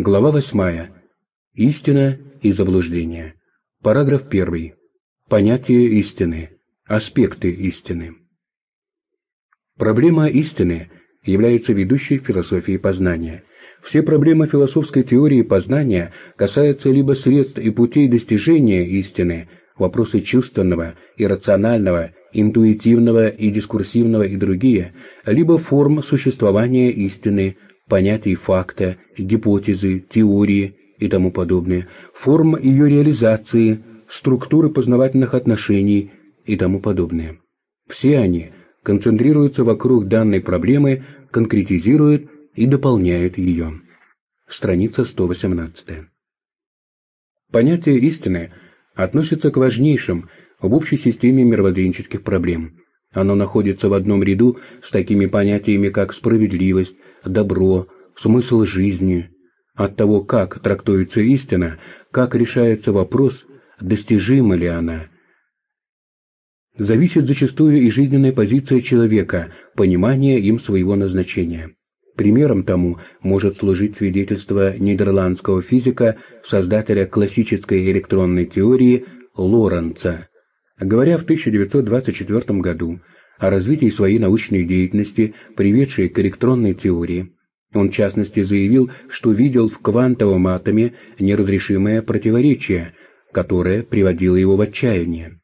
Глава 8. Истина и заблуждение. Параграф 1. Понятие истины. Аспекты истины. Проблема истины является ведущей в философии познания. Все проблемы философской теории познания касаются либо средств и путей достижения истины, вопросы чувственного, иррационального, интуитивного и дискурсивного и другие, либо форм существования истины, понятий факта, гипотезы, теории и тому подобное, форм ее реализации, структуры познавательных отношений и тому подобное. Все они концентрируются вокруг данной проблемы, конкретизируют и дополняют ее. Страница 118. Понятие истины относится к важнейшим в общей системе мировоззренческих проблем. Оно находится в одном ряду с такими понятиями, как справедливость, добро, смысл жизни. От того, как трактуется истина, как решается вопрос, достижима ли она, зависит зачастую и жизненная позиция человека, понимание им своего назначения. Примером тому может служить свидетельство нидерландского физика, создателя классической электронной теории Лоренца. Говоря в 1924 году о развитии своей научной деятельности, приведшей к электронной теории, он в частности заявил, что видел в квантовом атоме неразрешимое противоречие, которое приводило его в отчаяние.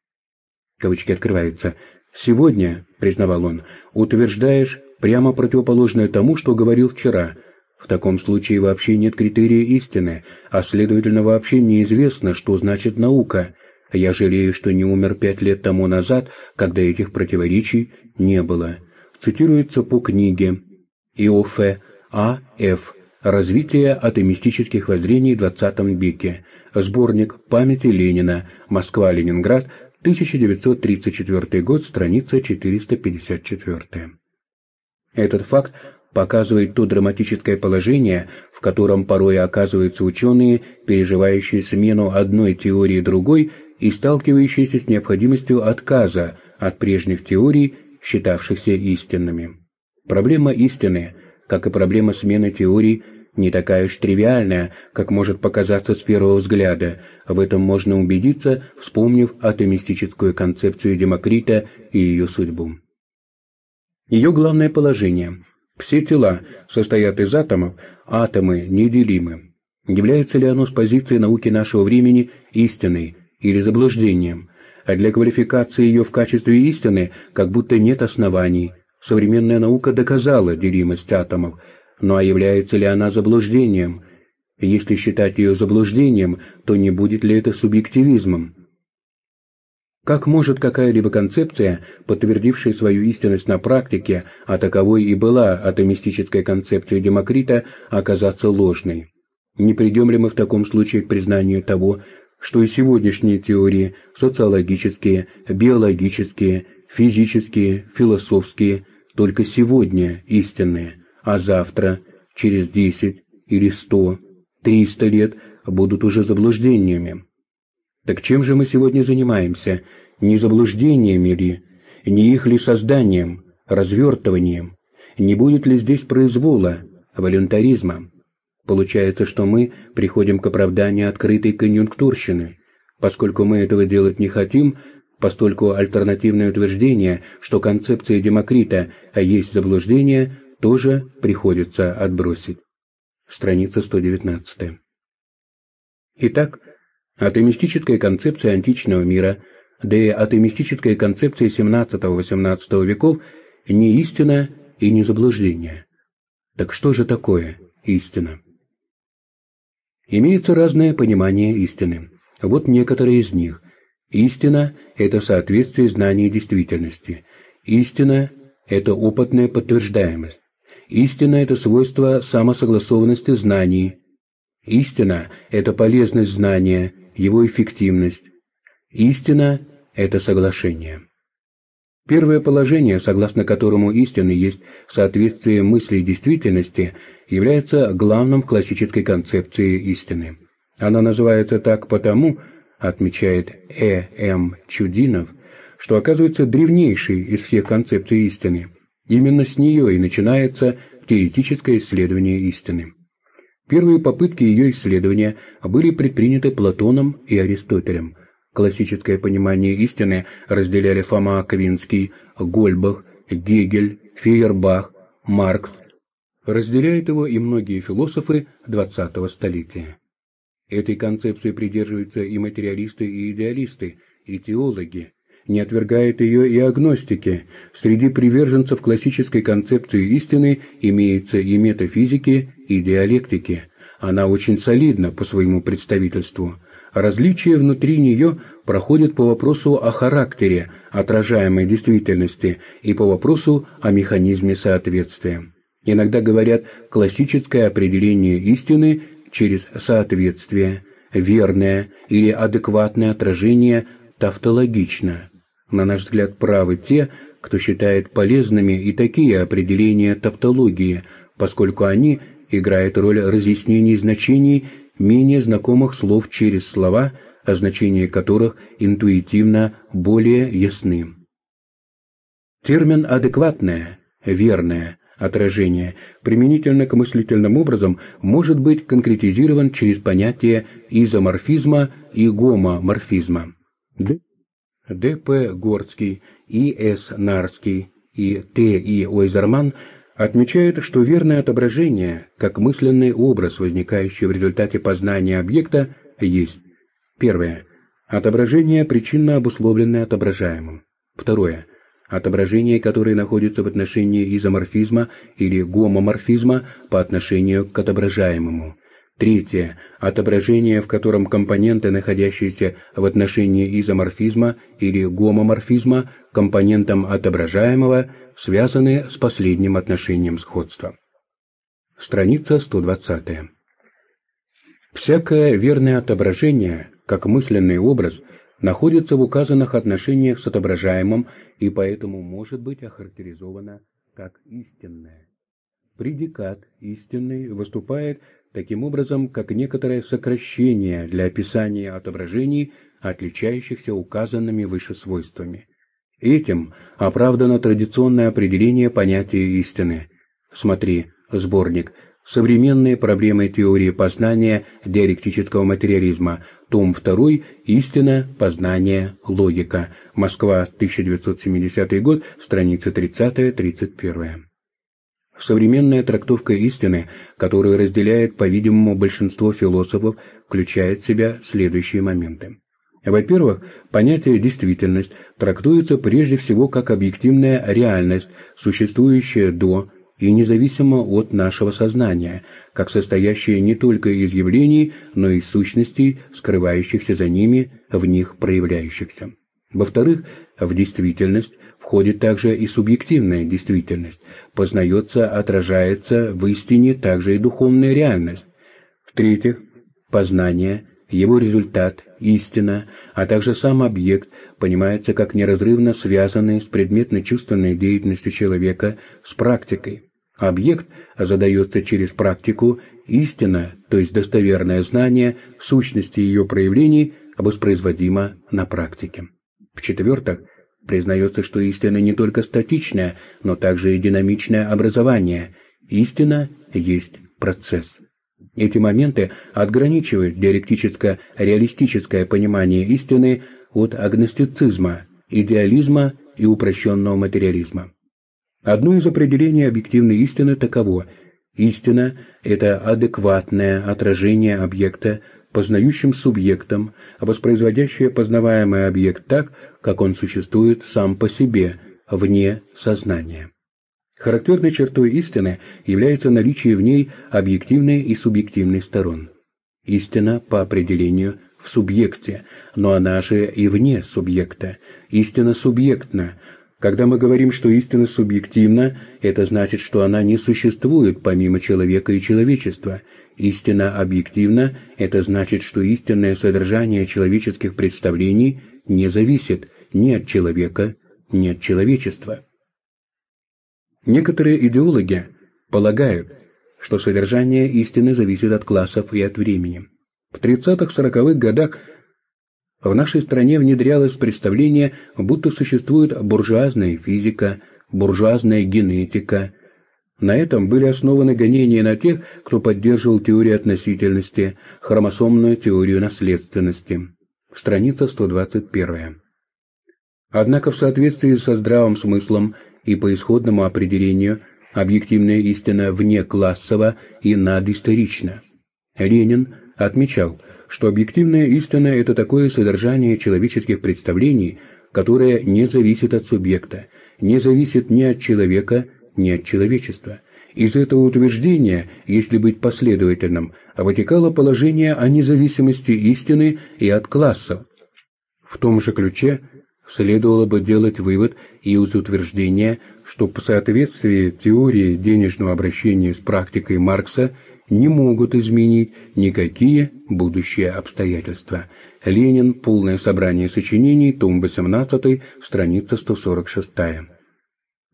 Кавычки открываются. «Сегодня, — признавал он, — утверждаешь прямо противоположное тому, что говорил вчера. В таком случае вообще нет критерия истины, а следовательно вообще неизвестно, что значит наука. Я жалею, что не умер пять лет тому назад, когда этих противоречий не было. Цитируется по книге Иофе А. Ф. «Развитие атомистических воззрений в XX веке», сборник «Памяти Ленина», Москва-Ленинград, 1934 год, страница 454. Этот факт показывает то драматическое положение, в котором порой оказываются ученые, переживающие смену одной теории другой и сталкивающиеся с необходимостью отказа от прежних теорий, считавшихся истинными. Проблема истины, как и проблема смены теорий, не такая уж тривиальная, как может показаться с первого взгляда. В этом можно убедиться, вспомнив атомистическую концепцию Демокрита и ее судьбу. Ее главное положение. Все тела состоят из атомов, атомы неделимы. Является ли оно с позиции науки нашего времени истиной или заблуждением? А для квалификации ее в качестве истины как будто нет оснований. Современная наука доказала делимость атомов, но а является ли она заблуждением? Если считать ее заблуждением, то не будет ли это субъективизмом? Как может какая-либо концепция, подтвердившая свою истинность на практике, а таковой и была атомистическая концепция Демокрита, оказаться ложной? Не придем ли мы в таком случае к признанию того, что и сегодняшние теории – социологические, биологические, физические, философские – только сегодня истинные, а завтра, через десять или сто, триста лет будут уже заблуждениями? Так чем же мы сегодня занимаемся? Не заблуждениями ли? Не их ли созданием, развертыванием? Не будет ли здесь произвола, волюнтаризма? Получается, что мы приходим к оправданию открытой конъюнктурщины. Поскольку мы этого делать не хотим, постольку альтернативное утверждение, что концепция Демокрита а есть заблуждение, тоже приходится отбросить. Страница 119. Итак, Атомистическая концепция античного мира, да и атомистическая концепция XVII-XVIII веков не истина и не заблуждение. Так что же такое истина? Имеется разное понимание истины. Вот некоторые из них. Истина – это соответствие знаний действительности. Истина – это опытная подтверждаемость. Истина – это свойство самосогласованности знаний. Истина – это полезность знания – его эффективность. Истина – это соглашение. Первое положение, согласно которому истина есть соответствие мысли действительности, является главным в классической концепции истины. Она называется так потому, отмечает Э. М. Чудинов, что оказывается древнейшей из всех концепций истины. Именно с нее и начинается теоретическое исследование истины. Первые попытки ее исследования были предприняты Платоном и Аристотелем. Классическое понимание истины разделяли Фома Аквинский, Гольбах, Гегель, Фейербах, Маркс. Разделяют его и многие философы XX столетия. Этой концепции придерживаются и материалисты, и идеалисты, и теологи. Не отвергают ее и агностики. Среди приверженцев классической концепции истины имеется и метафизики, и диалектики. Она очень солидна по своему представительству. Различия внутри нее проходят по вопросу о характере отражаемой действительности и по вопросу о механизме соответствия. Иногда говорят классическое определение истины через соответствие, верное или адекватное отражение тавтологично. На наш взгляд, правы те, кто считает полезными и такие определения тавтологии, поскольку они играют роль разъяснений значений менее знакомых слов через слова, о значении которых интуитивно более ясны. Термин «адекватное», «верное» отражение применительно к мыслительным образом может быть конкретизирован через понятие изоморфизма и гомоморфизма. Д. П. Горский, И. С. Нарский и Т. И. Ойзерман отмечают, что верное отображение, как мысленный образ, возникающий в результате познания объекта, есть Первое. Отображение причинно обусловленное отображаемым. Второе отображение которое находится в отношении изоморфизма или гомоморфизма по отношению к отображаемому. Третье. Отображение, в котором компоненты, находящиеся в отношении изоморфизма или гомоморфизма, компонентом отображаемого, связаны с последним отношением сходства. Страница 120. Всякое верное отображение, как мысленный образ – находится в указанных отношениях с отображаемым и поэтому может быть охарактеризовано как истинное. Предикат истинный выступает таким образом как некоторое сокращение для описания отображений, отличающихся указанными выше свойствами. Этим оправдано традиционное определение понятия истины. Смотри, сборник «Современные проблемы теории познания диалектического материализма», том 2 «Истина, познание, логика». Москва, 1970 год, страница 30-31. Современная трактовка истины, которую разделяет, по-видимому, большинство философов, включает в себя следующие моменты. Во-первых, понятие «действительность» трактуется прежде всего как объективная реальность, существующая до и независимо от нашего сознания, как состоящее не только из явлений, но и сущностей, скрывающихся за ними, в них проявляющихся. Во-вторых, в действительность входит также и субъективная действительность, познается, отражается в истине также и духовная реальность. В-третьих, познание, его результат, истина, а также сам объект понимается как неразрывно связанный с предметно-чувственной деятельностью человека с практикой. Объект задается через практику, истина, то есть достоверное знание, сущности ее проявлений, воспроизводимо на практике. В-четвертых, признается, что истина не только статичное, но также и динамичное образование. Истина есть процесс. Эти моменты отграничивают диалектическо-реалистическое понимание истины от агностицизма, идеализма и упрощенного материализма. Одно из определений объективной истины таково. Истина – это адекватное отражение объекта познающим субъектом, воспроизводящее познаваемый объект так, как он существует сам по себе, вне сознания. Характерной чертой истины является наличие в ней объективной и субъективной сторон. Истина, по определению, в субъекте, но она же и вне субъекта. Истина субъектна, когда мы говорим, что истина субъективна, это значит, что она не существует помимо человека и человечества. Истина объективна – это значит, что истинное содержание человеческих представлений не зависит ни от человека, ни от человечества. Некоторые идеологи полагают, что содержание истины зависит от классов и от времени. В 30-40-х годах в нашей стране внедрялось представление, будто существует буржуазная физика, буржуазная генетика. На этом были основаны гонения на тех, кто поддерживал теорию относительности, хромосомную теорию наследственности. Страница 121. Однако в соответствии со здравым смыслом и по исходному определению объективная истина вне классово и надисторична. Ленин отмечал, что объективная истина – это такое содержание человеческих представлений, которое не зависит от субъекта, не зависит ни от человека, ни от человечества. Из этого утверждения, если быть последовательным, вытекало положение о независимости истины и от классов. В том же ключе следовало бы делать вывод и из утверждения, что по соответствии теории денежного обращения с практикой Маркса не могут изменить никакие будущие обстоятельства. Ленин. Полное собрание сочинений. Том 18. Страница 146.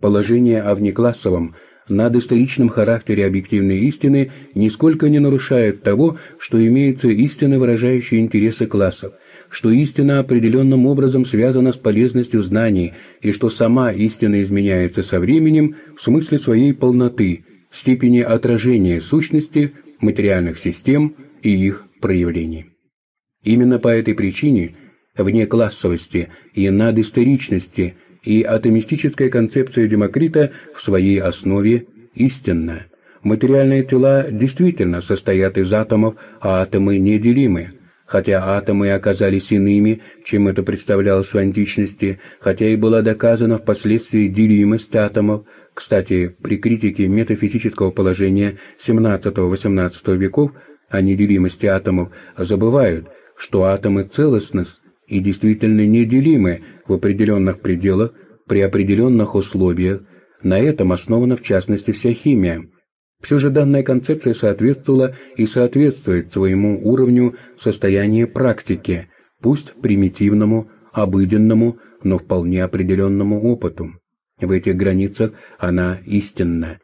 Положение о внеклассовом над историчном характере объективной истины нисколько не нарушает того, что имеется истина, выражающая интересы классов, что истина определенным образом связана с полезностью знаний, и что сама истина изменяется со временем в смысле своей полноты, степени отражения сущности материальных систем и их проявлений. Именно по этой причине вне классовости и надисторичности и атомистическая концепция Демокрита в своей основе истинна. Материальные тела действительно состоят из атомов, а атомы неделимы. Хотя атомы оказались иными, чем это представлялось в античности, хотя и была доказана впоследствии делимость атомов, кстати, при критике метафизического положения XVII-XVIII веков о неделимости атомов забывают, что атомы целостны и действительно неделимы в определенных пределах при определенных условиях. На этом основана в частности вся химия. Все же данная концепция соответствовала и соответствует своему уровню состояния практики, пусть примитивному, обыденному, но вполне определенному опыту. В этих границах она истинна.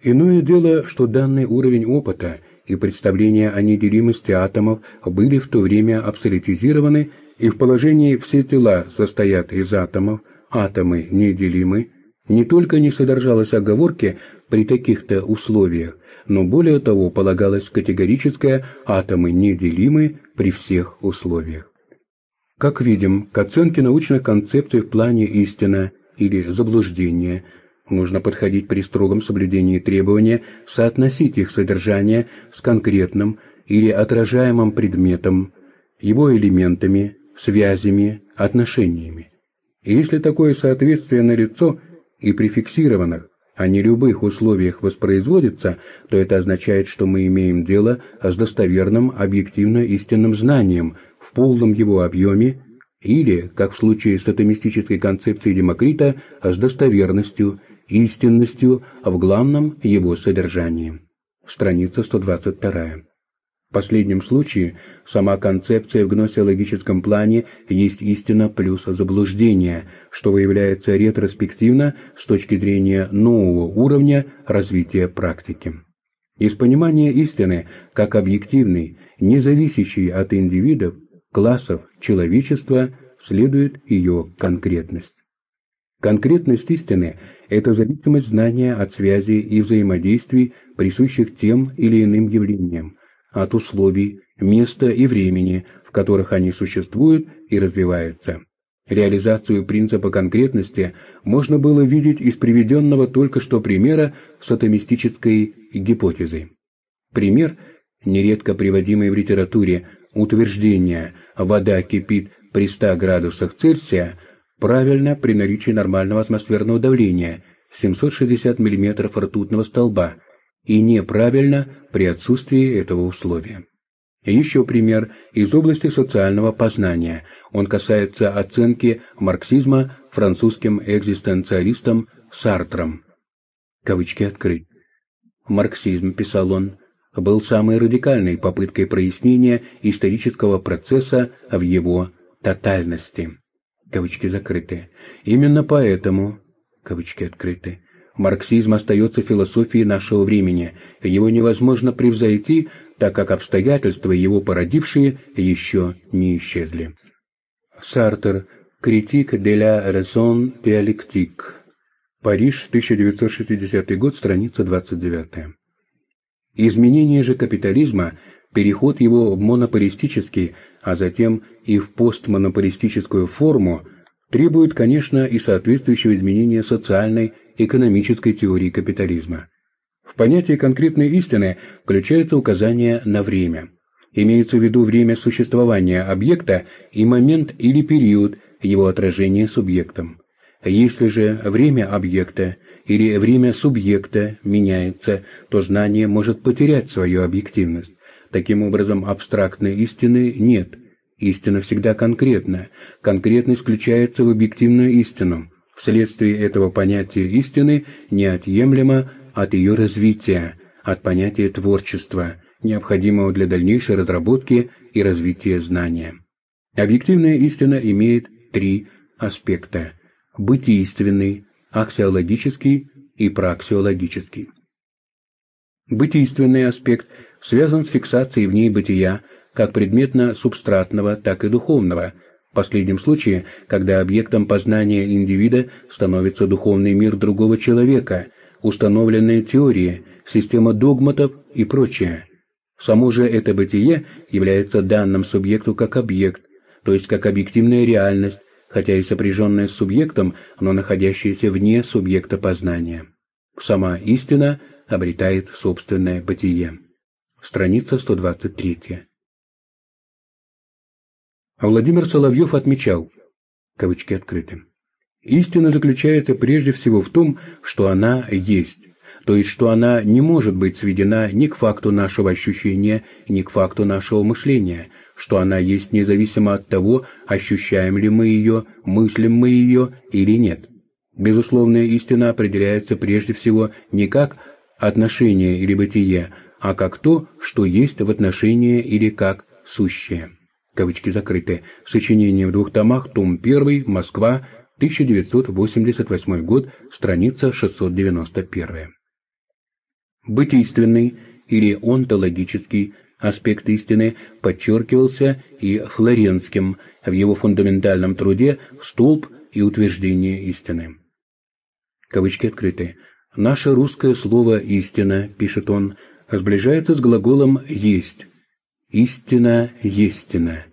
Иное дело, что данный уровень опыта и представления о неделимости атомов были в то время абсолютизированы, и в положении все тела состоят из атомов, атомы неделимы, не только не содержалось оговорки при таких-то условиях, но более того полагалось категорическое «атомы неделимы при всех условиях». Как видим, к оценке научных концепций в плане истина или заблуждения нужно подходить при строгом соблюдении требования соотносить их содержание с конкретным или отражаемым предметом, его элементами, связями, отношениями. И если такое соответствие налицо и при фиксированных, а не любых условиях воспроизводится, то это означает, что мы имеем дело с достоверным объективно истинным знанием в полном его объеме или, как в случае с атомистической концепцией Демокрита, с достоверностью, истинностью в главном его содержании. Страница 122. В последнем случае сама концепция в гносеологическом плане есть истина плюс заблуждение, что выявляется ретроспективно с точки зрения нового уровня развития практики. Из понимания истины как объективной, не зависящей от индивидов, классов человечества следует ее конкретность. Конкретность истины – это зависимость знания от связи и взаимодействий, присущих тем или иным явлениям, от условий, места и времени, в которых они существуют и развиваются. Реализацию принципа конкретности можно было видеть из приведенного только что примера с атомистической гипотезой. Пример, нередко приводимый в литературе, утверждение «вода кипит при 100 градусах Цельсия» правильно при наличии нормального атмосферного давления 760 мм ртутного столба и неправильно при отсутствии этого условия. Еще пример из области социального познания. Он касается оценки марксизма французским экзистенциалистом Сартром. Кавычки открыть. Марксизм, писал он, был самой радикальной попыткой прояснения исторического процесса в его тотальности. Кавычки закрыты. Именно поэтому, кавычки открыты, марксизм остается философией нашего времени, его невозможно превзойти, так как обстоятельства, его породившие, еще не исчезли. Сартер. Критик де ла raison dialectique. Париж, 1960 год, страница 29. Изменение же капитализма, переход его в монополистический, а затем и в постмонополистическую форму, требует, конечно, и соответствующего изменения социальной, экономической теории капитализма. В понятие конкретной истины включается указание на время. Имеется в виду время существования объекта и момент или период его отражения субъектом. Если же время объекта или время субъекта меняется, то знание может потерять свою объективность. Таким образом, абстрактной истины нет. Истина всегда конкретна. Конкретно исключается в объективную истину. Вследствие этого понятия истины неотъемлемо от ее развития, от понятия творчества, необходимого для дальнейшей разработки и развития знания. Объективная истина имеет три аспекта бытийственный, аксиологический и праксиологический. Бытийственный аспект связан с фиксацией в ней бытия как предметно-субстратного, так и духовного, в последнем случае, когда объектом познания индивида становится духовный мир другого человека, установленные теории, система догматов и прочее. Само же это бытие является данным субъекту как объект, то есть как объективная реальность, хотя и сопряженное с субъектом, но находящееся вне субъекта познания. Сама истина обретает собственное бытие. Страница 123. А Владимир Соловьев отмечал, кавычки открыты, «Истина заключается прежде всего в том, что она есть, то есть что она не может быть сведена ни к факту нашего ощущения, ни к факту нашего мышления, что она есть независимо от того, ощущаем ли мы ее, мыслим мы ее или нет. Безусловная истина определяется прежде всего не как отношение или бытие, а как то, что есть в отношении или как сущее. Кавычки закрыты. Сочинение в двух томах, том 1, Москва, 1988 год, страница 691. Бытийственный или онтологический аспект истины подчеркивался и Флоренским в его фундаментальном труде «Столб и утверждение истины». Кавычки открыты. «Наше русское слово «истина», — пишет он, — сближается с глаголом «есть». «Истина естина».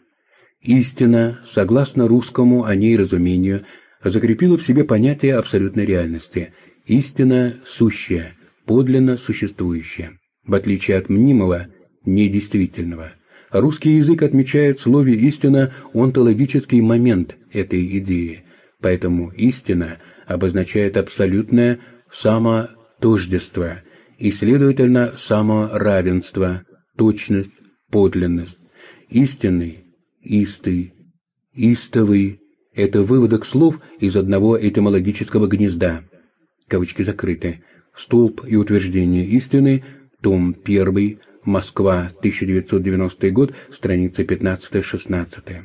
Истина, согласно русскому о ней разумению, закрепила в себе понятие абсолютной реальности. Истина сущая, подлинно существующая. В отличие от мнимого, недействительного. Русский язык отмечает в слове «истина» онтологический момент этой идеи, поэтому «истина» обозначает абсолютное самотождество и, следовательно, саморавенство, точность, подлинность. Истинный, истый, истовый – это выводок слов из одного этимологического гнезда. Кавычки закрыты. Столб и утверждение истины, том 1, Москва, 1990 год, страница 15-16.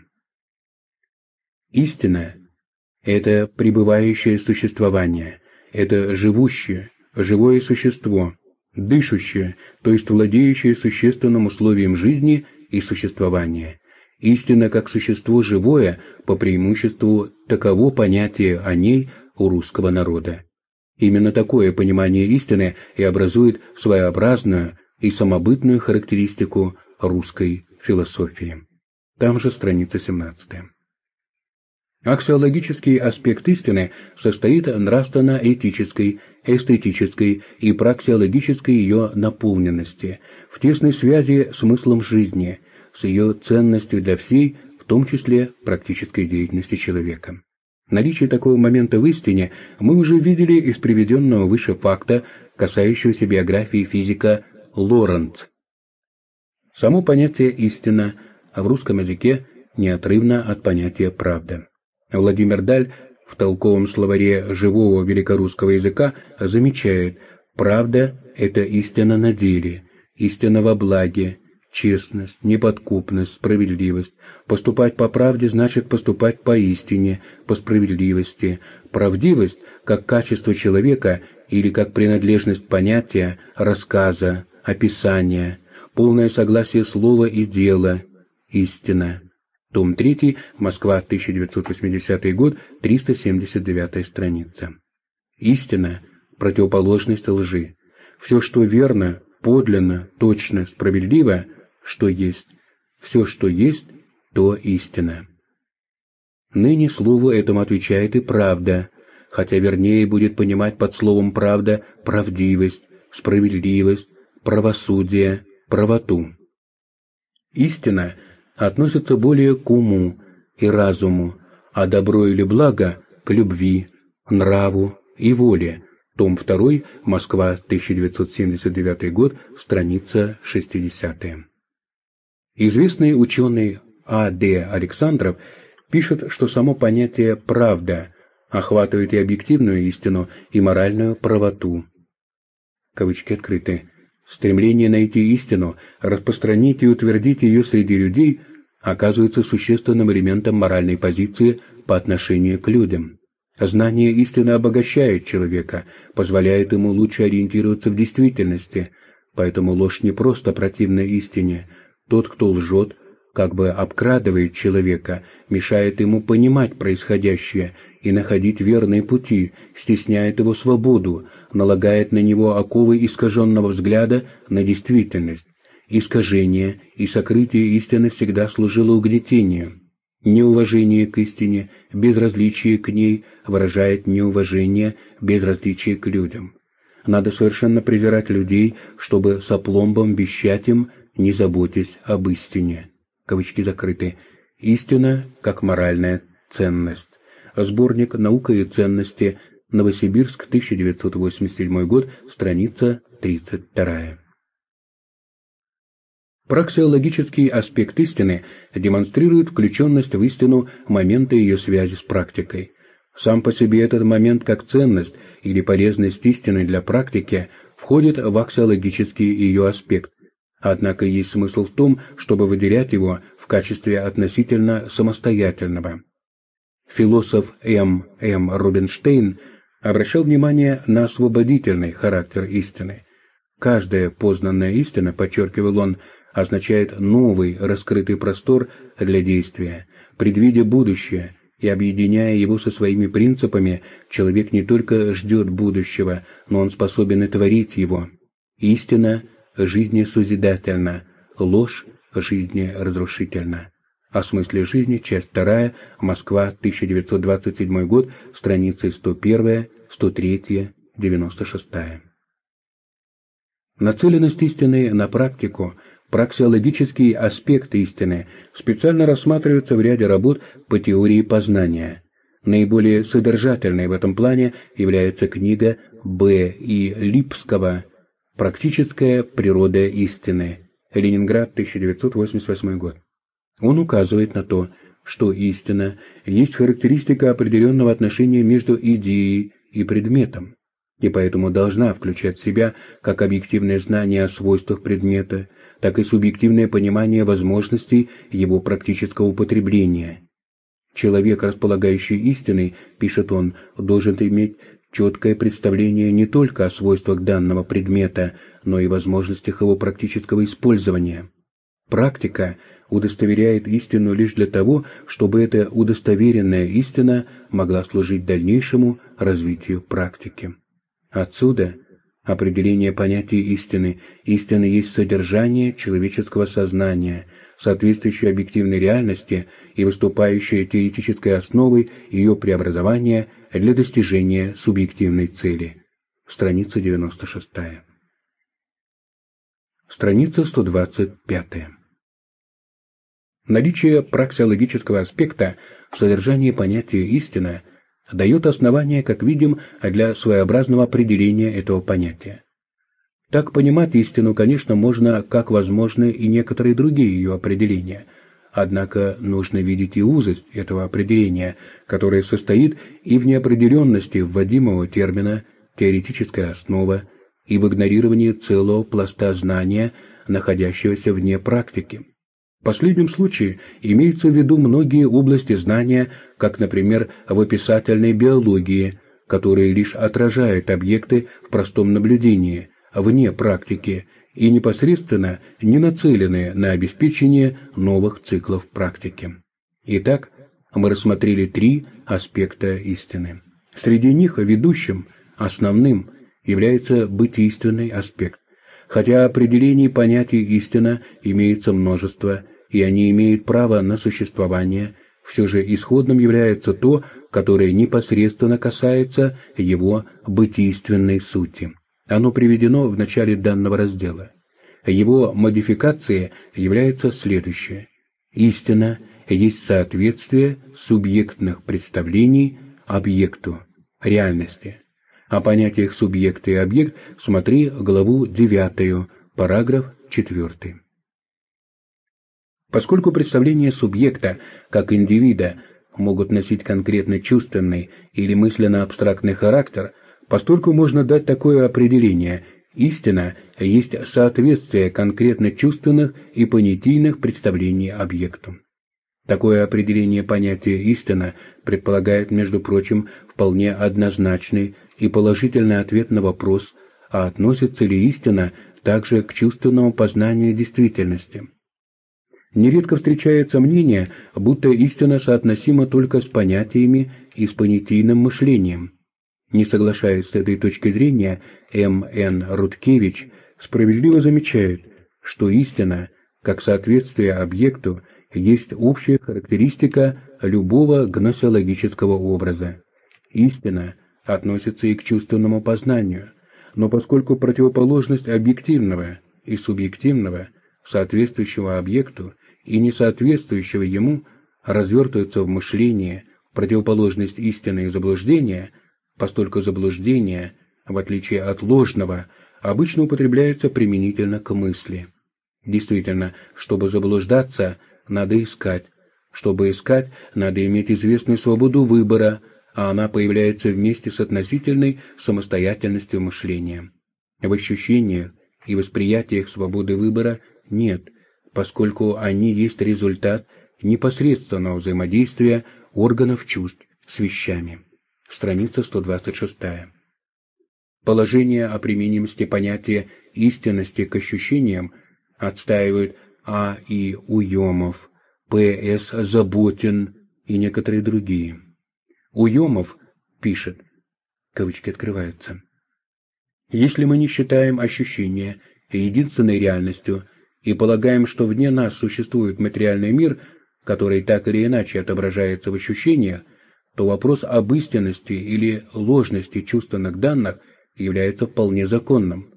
Истина – это пребывающее существование, это живущее, живое существо, дышащее, то есть владеющее существенным условием жизни и существования. Истина как существо живое, по преимуществу таково понятие о ней у русского народа. Именно такое понимание истины и образует своеобразную, и самобытную характеристику русской философии. Там же страница 17. Аксиологический аспект истины состоит в нравственно-этической, эстетической и праксиологической ее наполненности, в тесной связи с смыслом жизни, с ее ценностью для всей, в том числе практической деятельности человека. Наличие такого момента в истине мы уже видели из приведенного выше факта, касающегося биографии физика Лорент. Само понятие «истина» в русском языке неотрывно от понятия «правда». Владимир Даль в толковом словаре живого великорусского языка замечает «правда – это истина на деле, истина во благе, честность, неподкупность, справедливость. Поступать по правде значит поступать по истине, по справедливости. Правдивость, как качество человека или как принадлежность понятия, рассказа, описание, полное согласие слова и дела, истина. Том 3, Москва, 1980 год, 379 страница. Истина – противоположность лжи. Все, что верно, подлинно, точно, справедливо, что есть, все, что есть, то истина. Ныне слову этому отвечает и правда, хотя вернее будет понимать под словом «правда» правдивость, справедливость, правосудие, правоту. Истина относится более к уму и разуму, а добро или благо – к любви, нраву и воле. Том 2, Москва, 1979 год, страница 60. Известный ученый А. Д. Александров пишет, что само понятие «правда» охватывает и объективную истину, и моральную правоту. Кавычки открыты. Стремление найти истину, распространить и утвердить ее среди людей оказывается существенным элементом моральной позиции по отношению к людям. Знание истины обогащает человека, позволяет ему лучше ориентироваться в действительности, поэтому ложь не просто противна истине. Тот, кто лжет, как бы обкрадывает человека, мешает ему понимать происходящее и находить верные пути, стесняет его свободу, налагает на него оковы искаженного взгляда на действительность. Искажение и сокрытие истины всегда служило угнетению. Неуважение к истине, безразличие к ней выражает неуважение, безразличие к людям. Надо совершенно презирать людей, чтобы с опломбом вещать им, не заботясь об истине. Кавычки закрыты. Истина как моральная ценность. Сборник «Наука и ценности», Новосибирск, 1987 год, страница 32. Праксиологический аспект истины демонстрирует включенность в истину момента ее связи с практикой. Сам по себе этот момент как ценность или полезность истины для практики входит в аксиологический ее аспект, однако есть смысл в том, чтобы выделять его в качестве относительно самостоятельного. Философ М. М. Рубинштейн обращал внимание на освободительный характер истины. Каждая познанная истина, подчеркивал он, означает новый раскрытый простор для действия. Предвидя будущее и объединяя его со своими принципами, человек не только ждет будущего, но он способен и творить его. Истина жизнесозидательна, ложь жизнеразрушительна. О смысле жизни, часть 2, Москва, 1927 год, страницы 101, 103, 96. Нацеленность истины на практику, праксиологический аспект истины специально рассматриваются в ряде работ по теории познания. Наиболее содержательной в этом плане является книга Б. И. Липского «Практическая природа истины», Ленинград, 1988 год. Он указывает на то, что истина есть характеристика определенного отношения между идеей и предметом, и поэтому должна включать в себя как объективное знание о свойствах предмета, так и субъективное понимание возможностей его практического употребления. Человек, располагающий истиной, пишет он, должен иметь четкое представление не только о свойствах данного предмета, но и возможностях его практического использования. Практика удостоверяет истину лишь для того, чтобы эта удостоверенная истина могла служить дальнейшему развитию практики. Отсюда определение понятия истины. Истина есть содержание человеческого сознания, соответствующее объективной реальности и выступающее теоретической основой ее преобразования для достижения субъективной цели. Страница 96. Страница 125. Наличие праксиологического аспекта в содержании понятия «истина» дает основание, как видим, для своеобразного определения этого понятия. Так понимать истину, конечно, можно, как возможны и некоторые другие ее определения, однако нужно видеть и узость этого определения, которое состоит и в неопределенности вводимого термина «теоретическая основа», и в игнорировании целого пласта знания, находящегося вне практики. В последнем случае имеются в виду многие области знания, как, например, в описательной биологии, которые лишь отражают объекты в простом наблюдении, вне практики, и непосредственно не нацелены на обеспечение новых циклов практики. Итак, мы рассмотрели три аспекта истины. Среди них ведущим основным является бытийственный аспект. Хотя определений понятий истина имеется множество, и они имеют право на существование, все же исходным является то, которое непосредственно касается его бытийственной сути. Оно приведено в начале данного раздела. Его модификацией является следующее. Истина есть соответствие субъектных представлений объекту, реальности. О понятиях субъекта и объект смотри главу 9, параграф 4. Поскольку представления субъекта как индивида могут носить конкретно чувственный или мысленно-абстрактный характер, постольку можно дать такое определение «истина есть соответствие конкретно чувственных и понятийных представлений объекту». Такое определение понятия «истина» предполагает, между прочим, вполне однозначный и положительный ответ на вопрос, а относится ли истина также к чувственному познанию действительности. Нередко встречается мнение, будто истина соотносима только с понятиями и с понятийным мышлением. Не соглашаясь с этой точкой зрения, М. Н. Рудкевич справедливо замечает, что истина, как соответствие объекту, есть общая характеристика любого гносеологического образа. Истина относится и к чувственному познанию, но поскольку противоположность объективного и субъективного, соответствующего объекту и несоответствующего ему, развертываются в мышлении противоположность истины и заблуждения, постольку заблуждение, в отличие от ложного, обычно употребляется применительно к мысли. Действительно, чтобы заблуждаться – надо искать. Чтобы искать, надо иметь известную свободу выбора, а она появляется вместе с относительной самостоятельностью мышления. В ощущениях и восприятиях свободы выбора нет, поскольку они есть результат непосредственного взаимодействия органов чувств с вещами. Страница 126. Положение о применимости понятия истинности к ощущениям отстаивают а. И. Уемов, П. С. Заботин и некоторые другие. Уемов пишет, кавычки открываются, «Если мы не считаем ощущения единственной реальностью и полагаем, что вне нас существует материальный мир, который так или иначе отображается в ощущениях, то вопрос об истинности или ложности чувственных данных является вполне законным.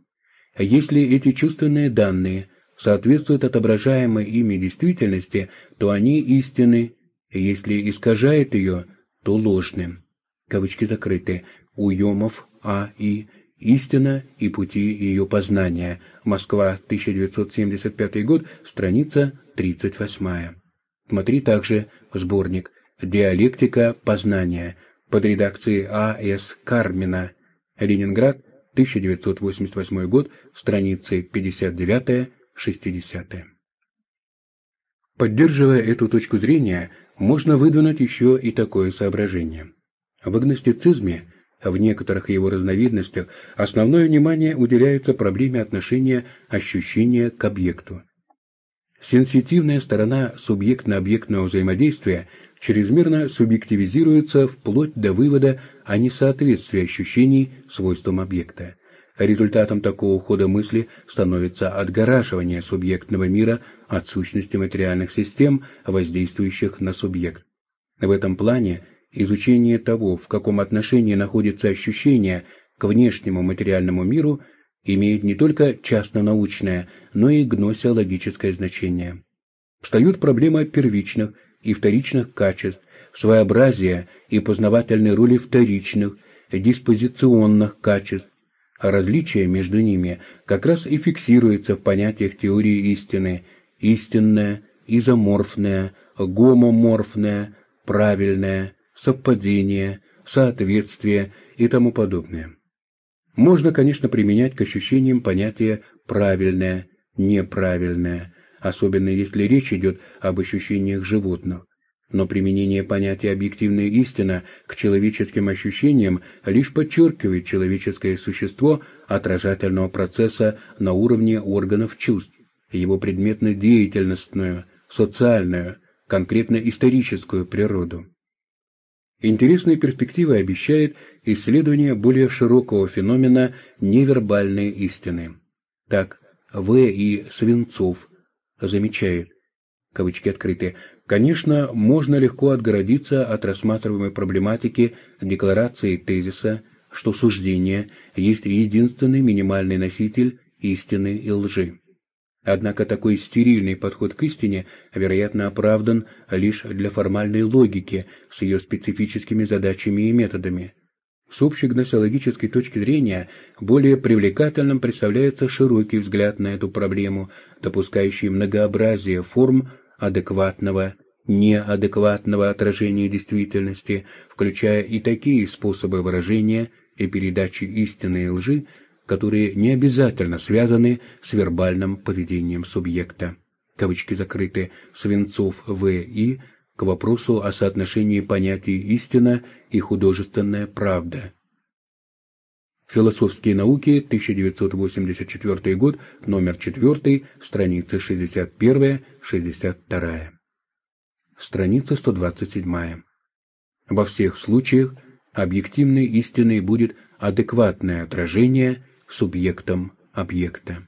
Если эти чувственные данные соответствуют отображаемой ими действительности, то они истинны, если искажает ее, то ложны. Кавычки закрыты. Уемов А. И. Истина и пути ее познания. Москва, 1975 год, страница 38. Смотри также сборник «Диалектика познания» под редакцией А. С. Кармина. Ленинград, 1988 год, страницы 59 60-е. Поддерживая эту точку зрения, можно выдвинуть еще и такое соображение. В агностицизме, в некоторых его разновидностях, основное внимание уделяется проблеме отношения ощущения к объекту. Сенситивная сторона субъектно-объектного взаимодействия чрезмерно субъективизируется вплоть до вывода о несоответствии ощущений свойствам объекта. Результатом такого хода мысли становится отгораживание субъектного мира от сущности материальных систем, воздействующих на субъект. В этом плане изучение того, в каком отношении находится ощущение к внешнему материальному миру, имеет не только частно-научное, но и гносеологическое значение. Встают проблемы первичных и вторичных качеств, своеобразия и познавательной роли вторичных, диспозиционных качеств, а различие между ними как раз и фиксируется в понятиях теории истины истинное, изоморфное, гомоморфное, правильное, совпадение, соответствие и тому подобное. Можно, конечно, применять к ощущениям понятие «правильное», «неправильное», особенно если речь идет об ощущениях животных но применение понятия «объективная истина» к человеческим ощущениям лишь подчеркивает человеческое существо отражательного процесса на уровне органов чувств, его предметно-деятельностную, социальную, конкретно историческую природу. Интересные перспективы обещает исследование более широкого феномена невербальной истины. Так, В. и Свинцов замечает, кавычки открыты, конечно, можно легко отгородиться от рассматриваемой проблематики декларации тезиса, что суждение есть единственный минимальный носитель истины и лжи. Однако такой стерильный подход к истине, вероятно, оправдан лишь для формальной логики с ее специфическими задачами и методами. С общей гносеологической точки зрения более привлекательным представляется широкий взгляд на эту проблему, допускающий многообразие форм адекватного, неадекватного отражения действительности, включая и такие способы выражения и передачи истины и лжи, которые не обязательно связаны с вербальным поведением субъекта. Кавычки закрыты. Свинцов В.И. к вопросу о соотношении понятий «истина» и «художественная правда». Философские науки, 1984 год, номер 4, страница 61-62. Страница 127. Во всех случаях объективной истиной будет адекватное отражение субъектом объекта.